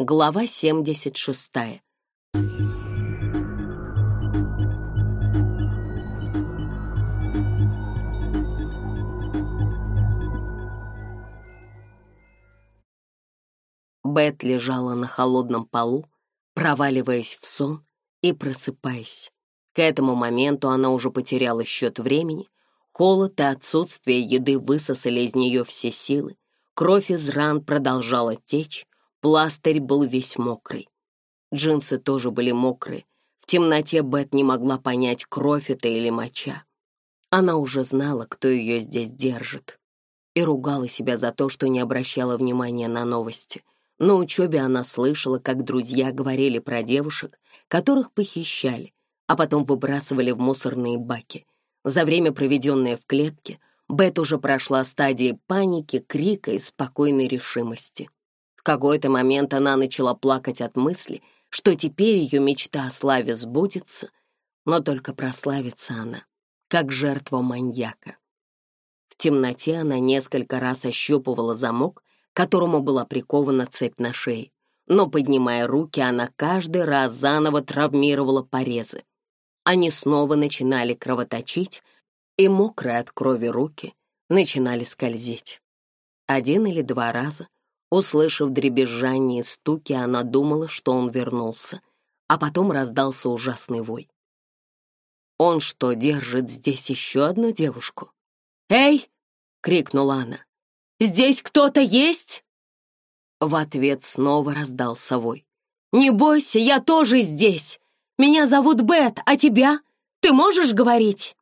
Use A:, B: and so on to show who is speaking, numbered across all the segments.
A: Глава 76. Бет лежала на холодном полу, проваливаясь в сон и просыпаясь. К этому моменту она уже потеряла счет времени. Холод и отсутствие еды высосали из нее все силы. Кровь из ран продолжала течь. Пластырь был весь мокрый. Джинсы тоже были мокрые. В темноте Бет не могла понять, кровь это или моча. Она уже знала, кто ее здесь держит. И ругала себя за то, что не обращала внимания на новости. На учебе она слышала, как друзья говорили про девушек, которых похищали, а потом выбрасывали в мусорные баки. За время, проведенное в клетке, Бет уже прошла стадии паники, крика и спокойной решимости какой-то момент она начала плакать от мысли, что теперь ее мечта о славе сбудется, но только прославится она, как жертва маньяка. В темноте она несколько раз ощупывала замок, которому была прикована цепь на шее, но, поднимая руки, она каждый раз заново травмировала порезы. Они снова начинали кровоточить, и мокрые от крови руки начинали скользить. Один или два раза — Услышав дребезжание и стуки, она думала, что он вернулся, а потом раздался ужасный вой. «Он что, держит здесь еще одну девушку?» «Эй!» — крикнула она. «Здесь кто-то есть?» В ответ снова раздался вой. «Не бойся, я тоже здесь! Меня зовут Бет, а тебя? Ты можешь говорить?»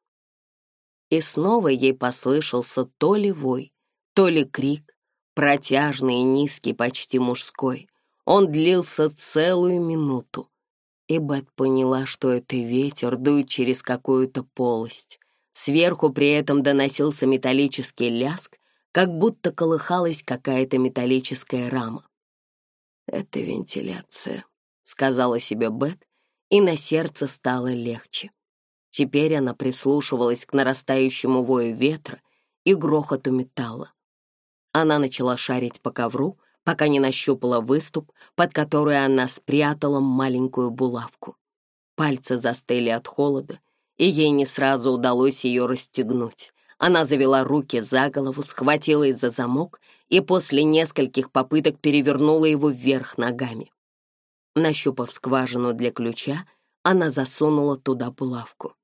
A: И снова ей послышался то ли вой, то ли крик, протяжный и низкий, почти мужской. Он длился целую минуту. И Бет поняла, что это ветер дует через какую-то полость. Сверху при этом доносился металлический ляск, как будто колыхалась какая-то металлическая рама. «Это вентиляция», — сказала себе Бет, и на сердце стало легче. Теперь она прислушивалась к нарастающему вою ветра и грохоту металла она начала шарить по ковру, пока не нащупала выступ, под который она спрятала маленькую булавку. Пальцы застыли от холода, и ей не сразу удалось ее расстегнуть. Она завела руки за голову, схватила из-за замок и после нескольких попыток перевернула его вверх ногами. Нащупав скважину для ключа, она засунула туда булавку.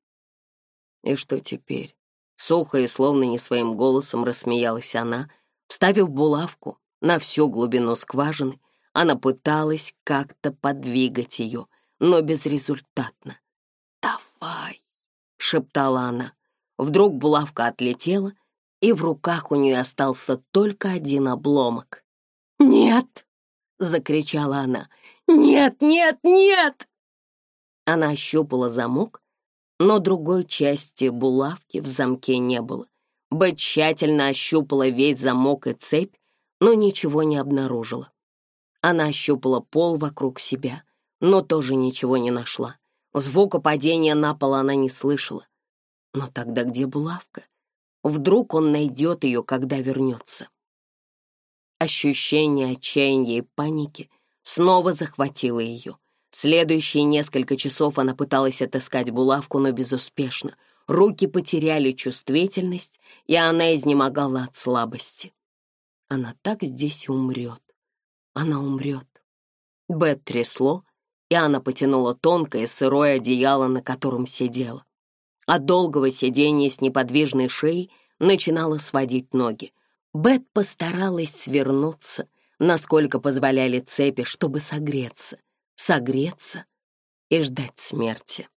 A: «И что теперь?» Сухо и словно не своим голосом рассмеялась она — Вставив булавку на всю глубину скважины, она пыталась как-то подвигать ее, но безрезультатно. «Давай!» — шептала она. Вдруг булавка отлетела, и в руках у нее остался только один обломок. «Нет!» — закричала она. «Нет, нет, нет!» Она ощупала замок, но другой части булавки в замке не было. Б тщательно ощупала весь замок и цепь, но ничего не обнаружила. Она ощупала пол вокруг себя, но тоже ничего не нашла. Звука падения на пол она не слышала. Но тогда где булавка? Вдруг он найдет ее, когда вернется. Ощущение отчаяния и паники снова захватило ее. Следующие несколько часов она пыталась отыскать булавку, но безуспешно — руки потеряли чувствительность, и она изнемогала от слабости. Она так здесь и умрет. Она умрет. Бет трясло, и она потянула тонкое сырое одеяло, на котором сидела. От долгого сидения с неподвижной шеей начинала сводить ноги. Бет постаралась свернуться, насколько позволяли цепи, чтобы согреться, согреться и ждать смерти.